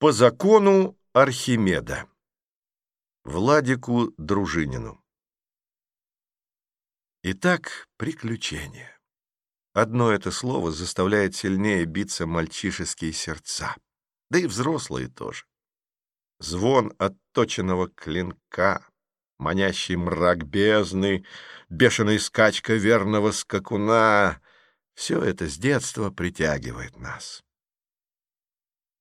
По закону Архимеда. Владику Дружинину. Итак, приключения. Одно это слово заставляет сильнее биться мальчишеские сердца, да и взрослые тоже. Звон отточенного клинка, манящий мрак бездны, бешеная скачка верного скакуна — все это с детства притягивает нас.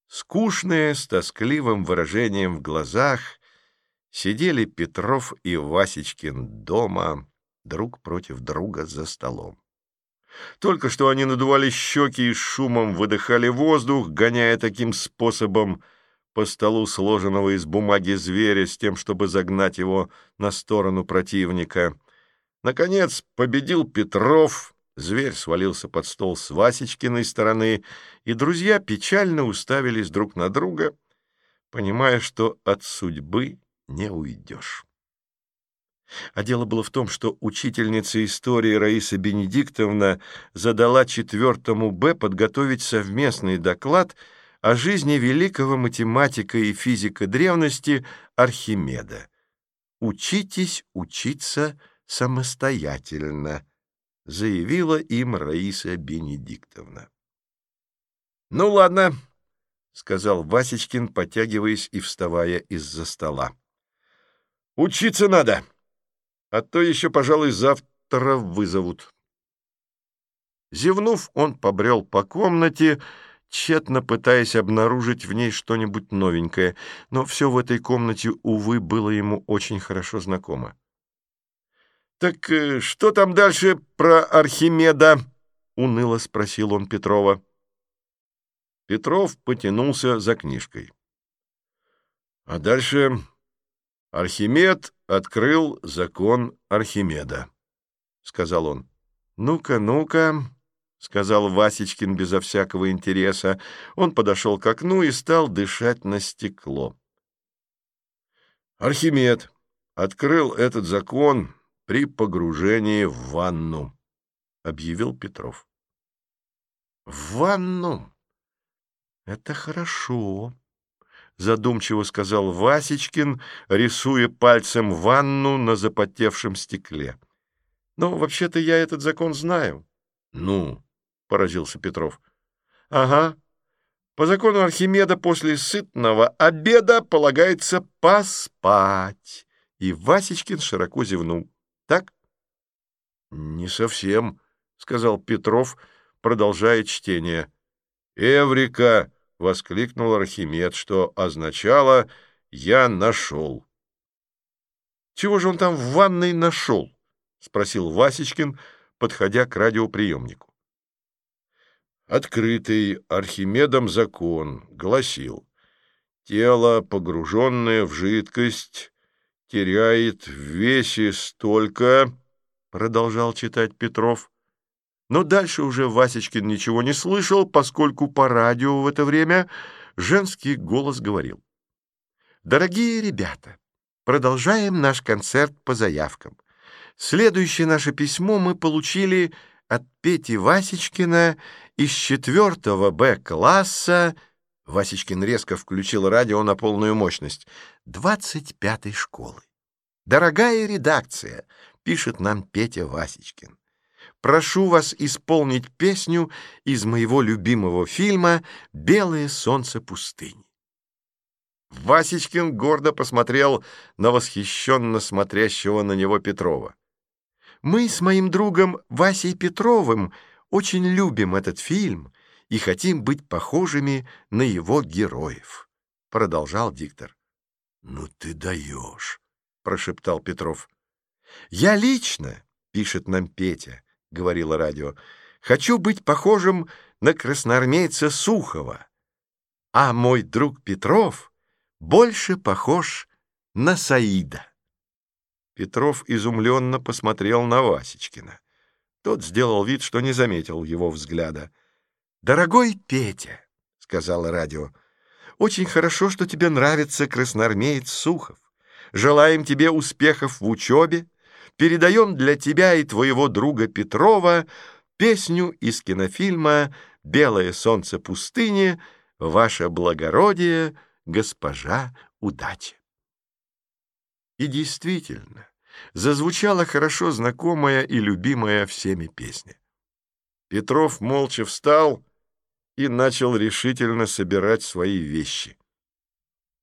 Скучные, с тоскливым выражением в глазах, сидели Петров и Васечкин дома, друг против друга за столом. Только что они надували щеки и шумом выдыхали воздух, гоняя таким способом по столу сложенного из бумаги зверя с тем, чтобы загнать его на сторону противника. Наконец победил Петров — Зверь свалился под стол с Васечкиной стороны, и друзья печально уставились друг на друга, понимая, что от судьбы не уйдешь. А дело было в том, что учительница истории Раиса Бенедиктовна задала четвертому Б подготовить совместный доклад о жизни великого математика и физика древности Архимеда. «Учитесь учиться самостоятельно», заявила им Раиса Бенедиктовна. «Ну, ладно», — сказал Васечкин, потягиваясь и вставая из-за стола. «Учиться надо, а то еще, пожалуй, завтра вызовут». Зевнув, он побрел по комнате, тщетно пытаясь обнаружить в ней что-нибудь новенькое, но все в этой комнате, увы, было ему очень хорошо знакомо. «Так э, что там дальше про Архимеда?» — уныло спросил он Петрова. Петров потянулся за книжкой. А дальше Архимед открыл закон Архимеда, — сказал он. «Ну-ка, ну-ка», — сказал Васечкин безо всякого интереса. Он подошел к окну и стал дышать на стекло. Архимед открыл этот закон при погружении в ванну, — объявил Петров. — В ванну? Это хорошо, — задумчиво сказал Васечкин, рисуя пальцем ванну на запотевшем стекле. — Но вообще-то я этот закон знаю. — Ну, — поразился Петров. — Ага. По закону Архимеда после сытного обеда полагается поспать. И Васечкин широко зевнул. Так? — Не совсем, — сказал Петров, продолжая чтение. «Эврика!» — воскликнул Архимед, что означало «я нашел». «Чего же он там в ванной нашел?» — спросил Васечкин, подходя к радиоприемнику. Открытый Архимедом закон гласил, тело, погруженное в жидкость, теряет в весе столько, — продолжал читать Петров. Но дальше уже Васечкин ничего не слышал, поскольку по радио в это время женский голос говорил. «Дорогие ребята, продолжаем наш концерт по заявкам. Следующее наше письмо мы получили от Пети Васечкина из четвертого Б-класса Васечкин резко включил радио на полную мощность. «Двадцать пятой школы. Дорогая редакция», — пишет нам Петя Васечкин. «Прошу вас исполнить песню из моего любимого фильма «Белое солнце пустыни». Васечкин гордо посмотрел на восхищенно смотрящего на него Петрова. «Мы с моим другом Васей Петровым очень любим этот фильм», и хотим быть похожими на его героев», — продолжал диктор. «Ну ты даешь», — прошептал Петров. «Я лично», — пишет нам Петя, — говорило радио, — «хочу быть похожим на красноармейца Сухова, а мой друг Петров больше похож на Саида». Петров изумленно посмотрел на Васечкина. Тот сделал вид, что не заметил его взгляда. «Дорогой Петя», — сказала радио, — «очень хорошо, что тебе нравится красноармеец Сухов. Желаем тебе успехов в учебе. Передаем для тебя и твоего друга Петрова песню из кинофильма «Белое солнце пустыни», «Ваше благородие», госпожа удача. И действительно, зазвучала хорошо знакомая и любимая всеми песня. Петров молча встал и начал решительно собирать свои вещи.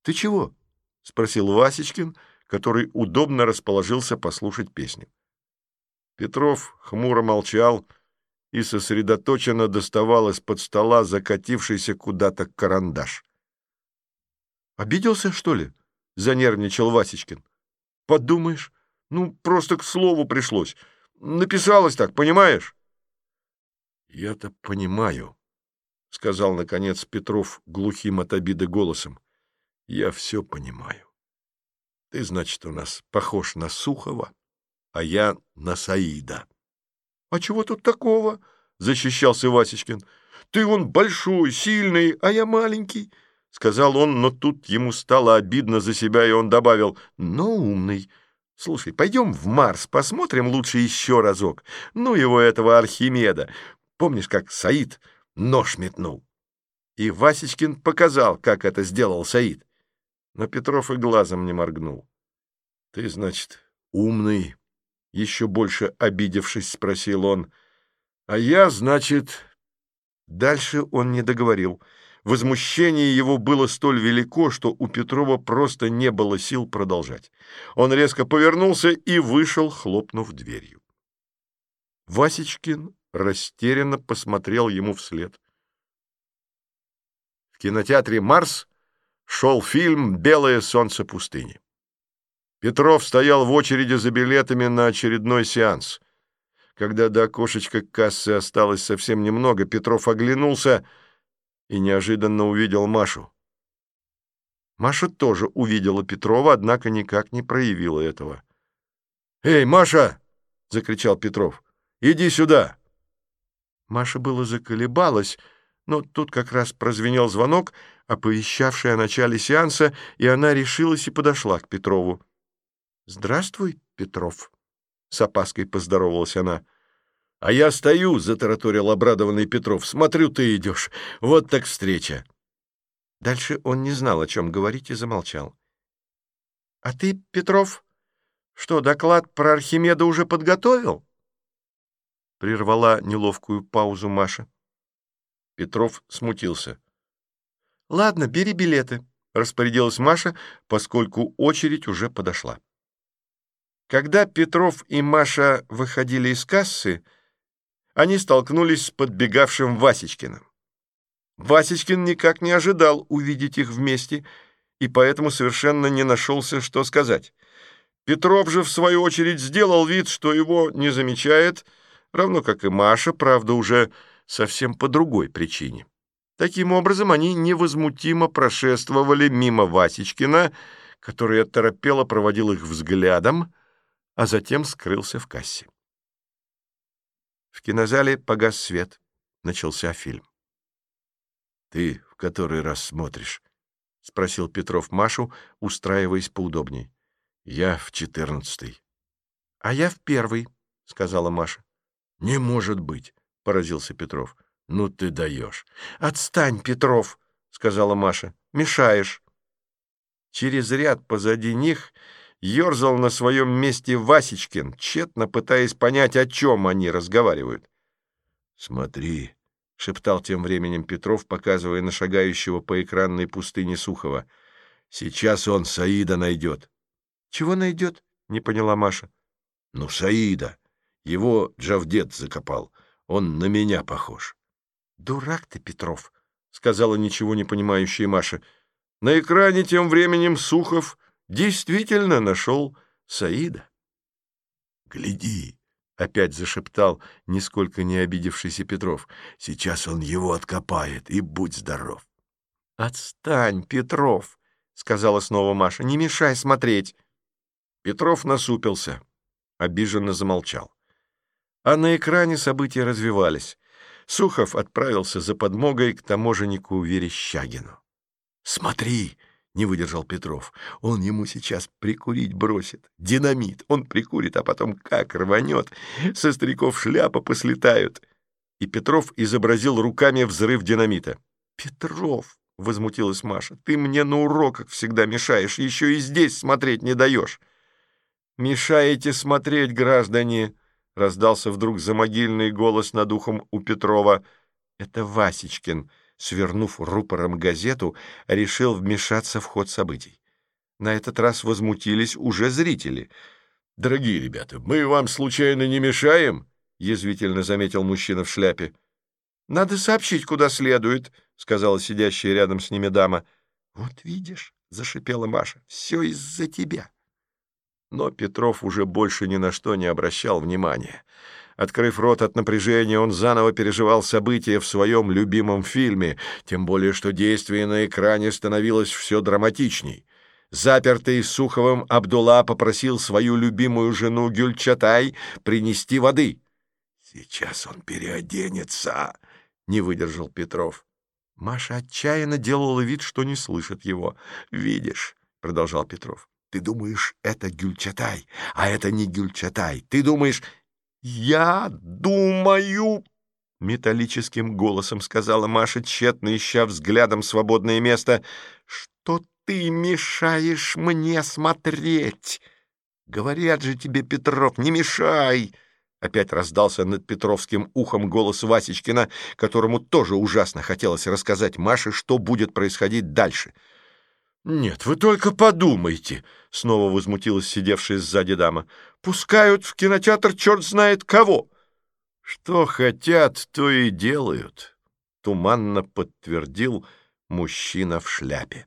«Ты чего?» — спросил Васечкин, который удобно расположился послушать песню. Петров хмуро молчал и сосредоточенно доставал из-под стола закатившийся куда-то карандаш. «Обиделся, что ли?» — занервничал Васечкин. «Подумаешь, ну, просто к слову пришлось. Написалось так, понимаешь?» «Я-то понимаю», — сказал, наконец, Петров глухим от обиды голосом. «Я все понимаю. Ты, значит, у нас похож на Сухова, а я на Саида». «А чего тут такого?» — защищался Васечкин. «Ты он большой, сильный, а я маленький», — сказал он, но тут ему стало обидно за себя, и он добавил, «но умный». Слушай, пойдем в Марс, посмотрим лучше еще разок. Ну его этого Архимеда. Помнишь, как Саид нож метнул? И Васечкин показал, как это сделал Саид. Но Петров и глазом не моргнул. Ты, значит, умный, еще больше обидевшись, спросил он. А я, значит... Дальше он не договорил. Возмущение его было столь велико, что у Петрова просто не было сил продолжать. Он резко повернулся и вышел, хлопнув дверью. Васечкин растерянно посмотрел ему вслед. В кинотеатре «Марс» шел фильм «Белое солнце пустыни». Петров стоял в очереди за билетами на очередной сеанс. Когда до окошечка кассы осталось совсем немного, Петров оглянулся и неожиданно увидел Машу. Маша тоже увидела Петрова, однако никак не проявила этого. «Эй, Маша!» — закричал Петров. «Иди сюда!» Маша было заколебалась, но тут как раз прозвенел звонок, оповещавший о начале сеанса, и она решилась и подошла к Петрову. «Здравствуй, Петров», — с опаской поздоровалась она. «А я стою», — затараторил обрадованный Петров. «Смотрю, ты идешь. Вот так встреча». Дальше он не знал, о чем говорить, и замолчал. «А ты, Петров, что, доклад про Архимеда уже подготовил?» Прервала неловкую паузу Маша. Петров смутился. «Ладно, бери билеты», — распорядилась Маша, поскольку очередь уже подошла. Когда Петров и Маша выходили из кассы, они столкнулись с подбегавшим Васечкиным. Васечкин никак не ожидал увидеть их вместе и поэтому совершенно не нашелся, что сказать. Петров же, в свою очередь, сделал вид, что его не замечает, равно как и Маша, правда, уже совсем по другой причине. Таким образом, они невозмутимо прошествовали мимо Васечкина, который оторопело проводил их взглядом, а затем скрылся в кассе. В кинозале погас свет. Начался фильм. «Ты в который раз смотришь?» — спросил Петров Машу, устраиваясь поудобней. «Я в четырнадцатый». «А я в первый», — сказала Маша. «Не может быть», — поразился Петров. «Ну ты даешь». «Отстань, Петров», — сказала Маша. «Мешаешь». Через ряд позади них ерзал на своем месте Васечкин, тщетно пытаясь понять, о чем они разговаривают. «Смотри», — шептал тем временем Петров, показывая на шагающего по экранной пустыне Сухова. «Сейчас он Саида найдет». «Чего найдет?» — не поняла Маша. «Ну, Саида. Его Джавдет закопал. Он на меня похож». «Дурак ты, Петров», — сказала ничего не понимающая Маша. На экране тем временем Сухов действительно нашел Саида. «Гляди!» — опять зашептал, нисколько не обидевшийся Петров. «Сейчас он его откопает, и будь здоров!» «Отстань, Петров!» — сказала снова Маша. «Не мешай смотреть!» Петров насупился, обиженно замолчал. А на экране события развивались. Сухов отправился за подмогой к таможеннику Верещагину. «Смотри!» — не выдержал Петров. «Он ему сейчас прикурить бросит. Динамит. Он прикурит, а потом как рванет. Со стариков шляпа послетают». И Петров изобразил руками взрыв динамита. «Петров!» — возмутилась Маша. «Ты мне на уроках всегда мешаешь, еще и здесь смотреть не даешь». «Мешаете смотреть, граждане!» — раздался вдруг замогильный голос над ухом у Петрова. «Это Васечкин», свернув рупором газету, решил вмешаться в ход событий. На этот раз возмутились уже зрители. «Дорогие ребята, мы вам случайно не мешаем?» — язвительно заметил мужчина в шляпе. «Надо сообщить, куда следует», — сказала сидящая рядом с ними дама. «Вот видишь», — зашипела Маша, — «все из-за тебя». Но Петров уже больше ни на что не обращал внимания. Открыв рот от напряжения, он заново переживал события в своем любимом фильме, тем более что действие на экране становилось все драматичней. Запертый Суховым Абдулла попросил свою любимую жену Гюльчатай принести воды. «Сейчас он переоденется», — не выдержал Петров. Маша отчаянно делала вид, что не слышит его. «Видишь», — продолжал Петров, ты думаешь, это Гюльчатай, а это не Гюльчатай. Ты думаешь... Я думаю... Металлическим голосом сказала Маша, тщетно ища взглядом свободное место, что ты мешаешь мне смотреть. Говорят же тебе, Петров, не мешай. Опять раздался над Петровским ухом голос Васечкина, которому тоже ужасно хотелось рассказать Маше, что будет происходить дальше — «Нет, вы только подумайте!» — снова возмутилась сидевшая сзади дама. «Пускают в кинотеатр черт знает кого!» «Что хотят, то и делают», — туманно подтвердил мужчина в шляпе.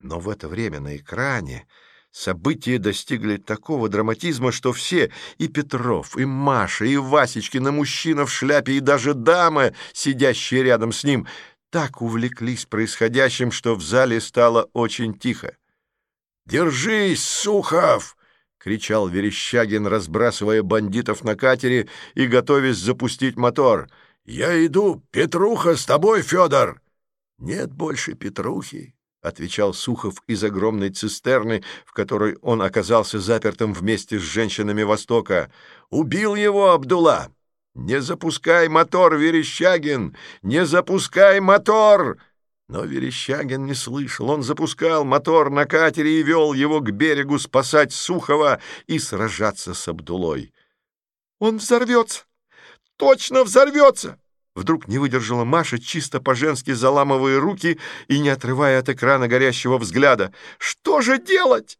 Но в это время на экране события достигли такого драматизма, что все, и Петров, и Маша, и Васечкина, мужчина в шляпе, и даже дама, сидящая рядом с ним, так увлеклись происходящим, что в зале стало очень тихо. «Держись, Сухов!» — кричал Верещагин, разбрасывая бандитов на катере и готовясь запустить мотор. «Я иду! Петруха с тобой, Федор!» «Нет больше Петрухи!» — отвечал Сухов из огромной цистерны, в которой он оказался запертым вместе с женщинами Востока. «Убил его Абдулла!» «Не запускай мотор, Верещагин! Не запускай мотор!» Но Верещагин не слышал. Он запускал мотор на катере и вел его к берегу спасать Сухова и сражаться с Абдулой. «Он взорвется! Точно взорвется!» Вдруг не выдержала Маша, чисто по-женски заламывая руки и не отрывая от экрана горящего взгляда. «Что же делать?»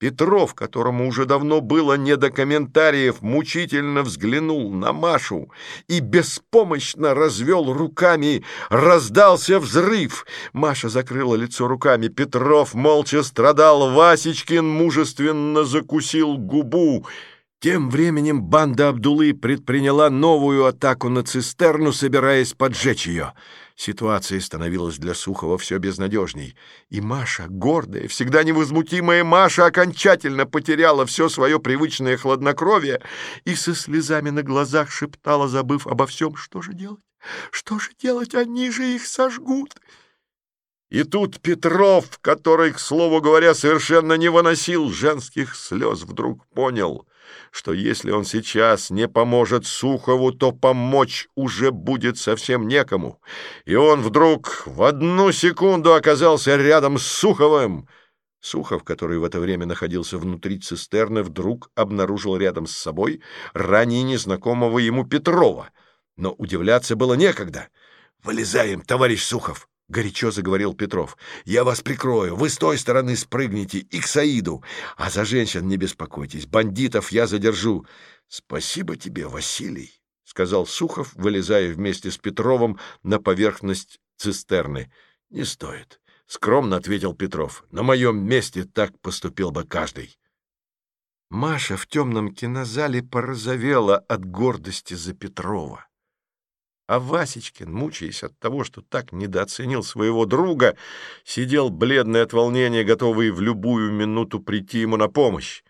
Петров, которому уже давно было не до комментариев, мучительно взглянул на Машу и беспомощно развел руками. Раздался взрыв. Маша закрыла лицо руками. Петров молча страдал. Васечкин мужественно закусил губу. Тем временем банда Абдулы предприняла новую атаку на цистерну, собираясь поджечь ее. Ситуация становилась для Сухова все безнадежней. И Маша, гордая, всегда невозмутимая Маша, окончательно потеряла все свое привычное хладнокровие и со слезами на глазах шептала, забыв обо всем, что же делать? Что же делать? Они же их сожгут. И тут Петров, который, к слову говоря, совершенно не выносил женских слез, вдруг понял, что если он сейчас не поможет Сухову, то помочь уже будет совсем некому. И он вдруг в одну секунду оказался рядом с Суховым. Сухов, который в это время находился внутри цистерны, вдруг обнаружил рядом с собой ранее незнакомого ему Петрова. Но удивляться было некогда. «Вылезаем, товарищ Сухов!» — горячо заговорил Петров. «Я вас прикрою. Вы с той стороны спрыгните и к Саиду. А за женщин не беспокойтесь. Бандитов я задержу». «Спасибо тебе, Василий», — сказал Сухов, вылезая вместе с Петровым на поверхность цистерны. «Не стоит», — скромно ответил Петров. «На моем месте так поступил бы каждый». Маша в темном кинозале порозовела от гордости за Петрова. А Васечкин, мучаясь от того, что так недооценил своего друга, сидел бледный от волнения, готовый в любую минуту прийти ему на помощь.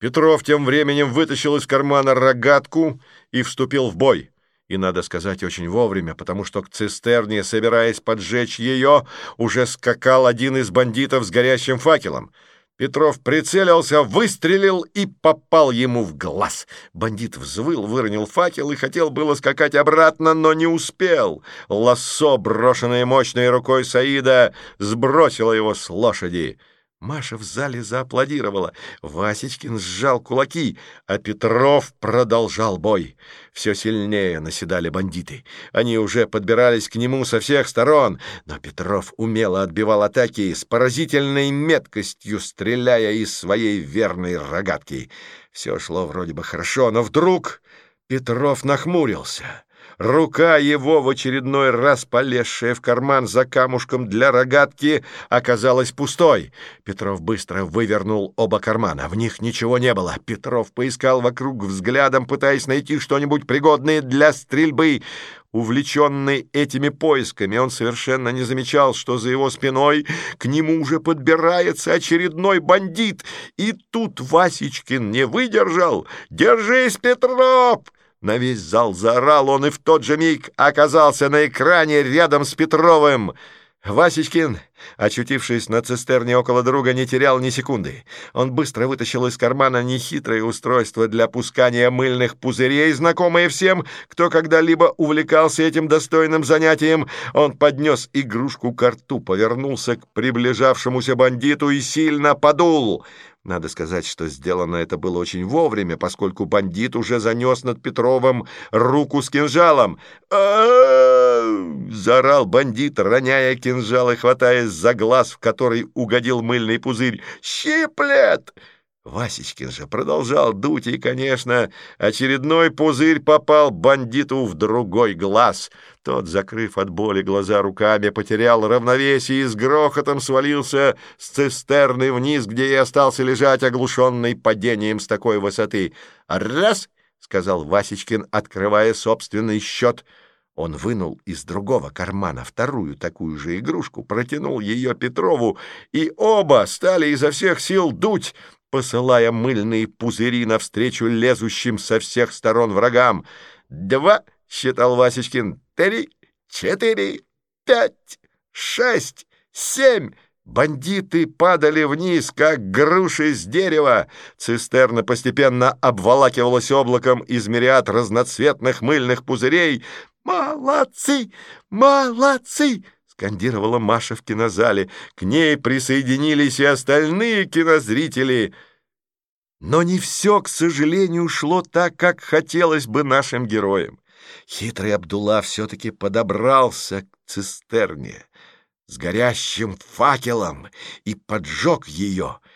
Петров тем временем вытащил из кармана рогатку и вступил в бой. И, надо сказать, очень вовремя, потому что к цистерне, собираясь поджечь ее, уже скакал один из бандитов с горящим факелом. Петров прицелился, выстрелил и попал ему в глаз. Бандит взвыл, выронил факел и хотел было скакать обратно, но не успел. Лассо, брошенное мощной рукой Саида, сбросило его с лошади. Маша в зале зааплодировала. Васечкин сжал кулаки, а Петров продолжал бой. Все сильнее наседали бандиты. Они уже подбирались к нему со всех сторон, но Петров умело отбивал атаки с поразительной меткостью, стреляя из своей верной рогатки. Все шло вроде бы хорошо, но вдруг Петров нахмурился. Рука его, в очередной раз полезшая в карман за камушком для рогатки, оказалась пустой. Петров быстро вывернул оба кармана. В них ничего не было. Петров поискал вокруг взглядом, пытаясь найти что-нибудь пригодное для стрельбы. Увлеченный этими поисками, он совершенно не замечал, что за его спиной к нему уже подбирается очередной бандит. И тут Васечкин не выдержал. «Держись, Петров!» На весь зал заорал он и в тот же миг оказался на экране рядом с Петровым. Васечкин, очутившись на цистерне около друга, не терял ни секунды. Он быстро вытащил из кармана нехитрое устройство для пускания мыльных пузырей, знакомое всем, кто когда-либо увлекался этим достойным занятием. Он поднес игрушку к рту, повернулся к приближавшемуся бандиту и сильно подул — надо сказать, что сделано это было очень вовремя, поскольку бандит уже занес над Петровым руку с кинжалом. заорал бандит, роняя кинжал и хватаясь за глаз, в который угодил мыльный пузырь. «Щиплет!» Васечкин же продолжал дуть, и, конечно, очередной пузырь попал бандиту в другой глаз. Тот, закрыв от боли глаза руками, потерял равновесие и с грохотом свалился с цистерны вниз, где и остался лежать, оглушенный падением с такой высоты. «Раз!» — сказал Васечкин, открывая собственный счет — он вынул из другого кармана вторую такую же игрушку, протянул ее Петрову, и оба стали изо всех сил дуть, посылая мыльные пузыри навстречу лезущим со всех сторон врагам. «Два!» — считал Васечкин. «Три, четыре, пять, шесть, семь!» Бандиты падали вниз, как груши с дерева. Цистерна постепенно обволакивалась облаком из мириад разноцветных мыльных пузырей. «Молодцы! Молодцы!» Скандировала Маша в кинозале. К ней присоединились и остальные кинозрители. Но не все, к сожалению, шло так, как хотелось бы нашим героям. Хитрый Абдулла все-таки подобрался к цистерне с горящим факелом и поджег ее —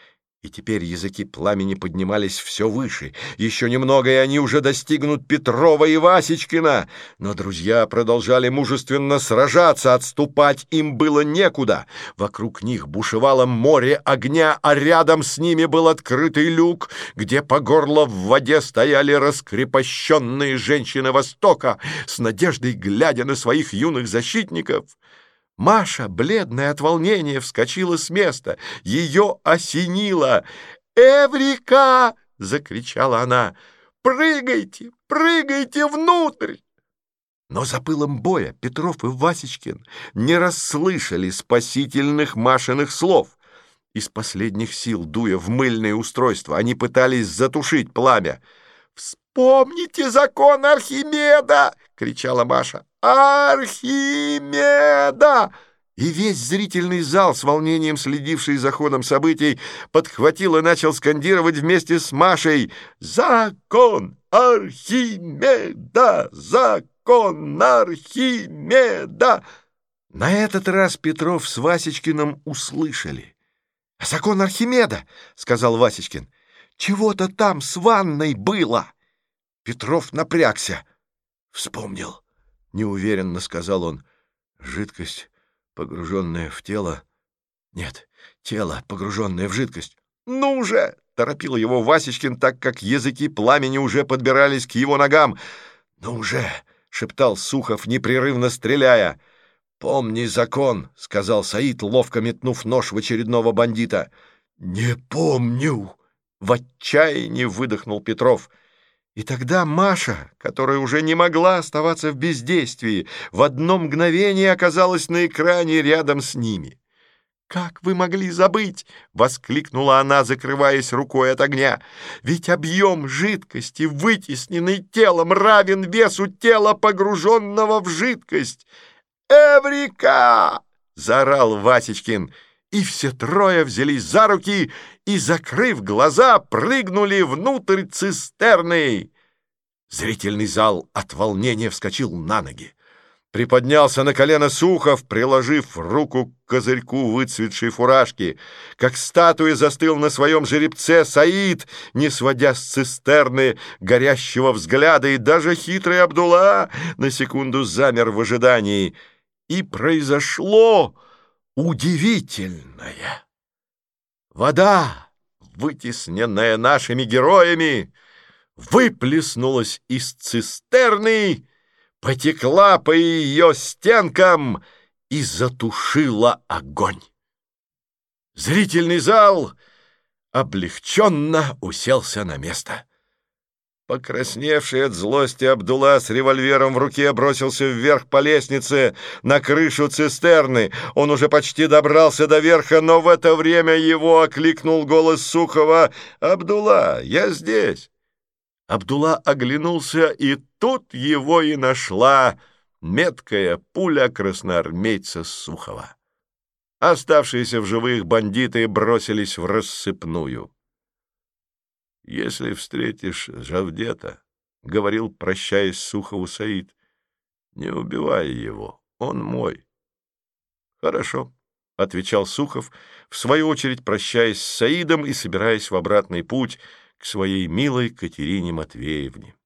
и теперь языки пламени поднимались все выше. Еще немного, и они уже достигнут Петрова и Васечкина. Но друзья продолжали мужественно сражаться, отступать им было некуда. Вокруг них бушевало море огня, а рядом с ними был открытый люк, где по горло в воде стояли раскрепощенные женщины Востока, с надеждой глядя на своих юных защитников. Маша, бледная от волнения, вскочила с места. Ее осенило. «Эврика!» — закричала она. «Прыгайте! Прыгайте внутрь!» Но за пылом боя Петров и Васечкин не расслышали спасительных Машиных слов. Из последних сил, дуя в мыльное устройство, они пытались затушить пламя. «Вспомните закон Архимеда!» — кричала Маша. «Архимеда!» И весь зрительный зал, с волнением следивший за ходом событий, подхватил и начал скандировать вместе с Машей «Закон Архимеда! Закон Архимеда!» На этот раз Петров с Васечкиным услышали. «Закон Архимеда!» — сказал Васечкин. «Чего-то там с ванной было!» Петров напрягся. «Вспомнил!» — неуверенно сказал он. «Жидкость, погруженная в тело...» «Нет, тело, погруженное в жидкость». «Ну же!» — торопил его Васечкин, так как языки пламени уже подбирались к его ногам. «Ну уже!» — шептал Сухов, непрерывно стреляя. «Помни закон!» — сказал Саид, ловко метнув нож в очередного бандита. «Не помню!» — в отчаянии выдохнул Петров — и тогда Маша, которая уже не могла оставаться в бездействии, в одно мгновение оказалась на экране рядом с ними. «Как вы могли забыть?» — воскликнула она, закрываясь рукой от огня. «Ведь объем жидкости, вытесненный телом, равен весу тела, погруженного в жидкость!» «Эврика!» — заорал Васечкин. И все трое взялись за руки и, закрыв глаза, прыгнули внутрь цистерны. Зрительный зал от волнения вскочил на ноги. Приподнялся на колено Сухов, приложив руку к козырьку выцветшей фуражки. Как статуя застыл на своем жеребце Саид, не сводя с цистерны горящего взгляда, и даже хитрый Абдулла на секунду замер в ожидании. И произошло удивительное. Вода, вытесненная нашими героями, выплеснулась из цистерны, потекла по ее стенкам и затушила огонь. Зрительный зал облегченно уселся на место. Покрасневший от злости Абдулла с револьвером в руке бросился вверх по лестнице на крышу цистерны. Он уже почти добрался до верха, но в это время его окликнул голос Сухова «Абдулла, я здесь!» Абдулла оглянулся, и тут его и нашла меткая пуля красноармейца Сухова. Оставшиеся в живых бандиты бросились в рассыпную. «Если встретишь Жавдета, — говорил, прощаясь Сухову Саид, — не убивай его, он мой». «Хорошо», — отвечал Сухов, в свою очередь прощаясь с Саидом и собираясь в обратный путь к своей милой Катерине Матвеевне.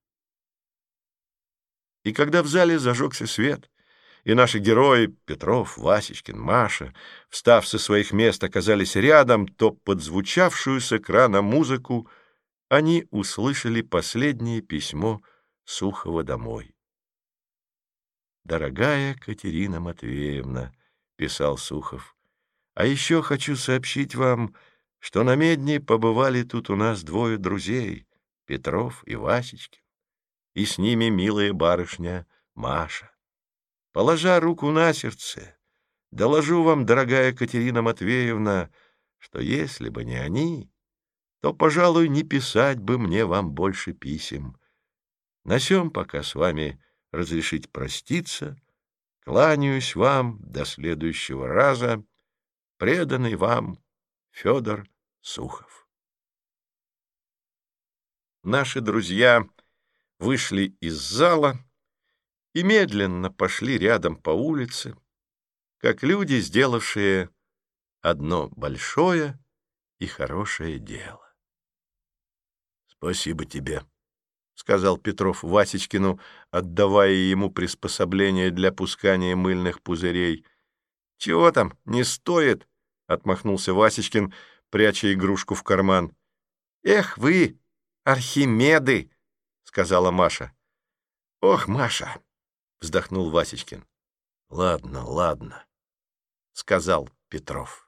И когда в зале зажегся свет, и наши герои Петров, Васечкин, Маша, встав со своих мест, оказались рядом, то подзвучавшую с экрана музыку — они услышали последнее письмо Сухова домой. «Дорогая Катерина Матвеевна», — писал Сухов, — «а еще хочу сообщить вам, что на медне побывали тут у нас двое друзей, Петров и Васечкин, и с ними милая барышня Маша. Положа руку на сердце, доложу вам, дорогая Катерина Матвеевна, что если бы не они, то, пожалуй, не писать бы мне вам больше писем. На сём пока с вами разрешить проститься, кланяюсь вам до следующего раза, преданный вам Федор Сухов. Наши друзья вышли из зала и медленно пошли рядом по улице, как люди, сделавшие одно большое и хорошее дело. «Спасибо тебе», — сказал Петров Васечкину, отдавая ему приспособление для пускания мыльных пузырей. «Чего там, не стоит?» — отмахнулся Васечкин, пряча игрушку в карман. «Эх вы, Архимеды!» — сказала Маша. «Ох, Маша!» — вздохнул Васечкин. «Ладно, ладно», — сказал Петров.